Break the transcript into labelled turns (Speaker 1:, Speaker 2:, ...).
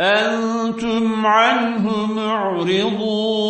Speaker 1: أنتم عنه معرضون.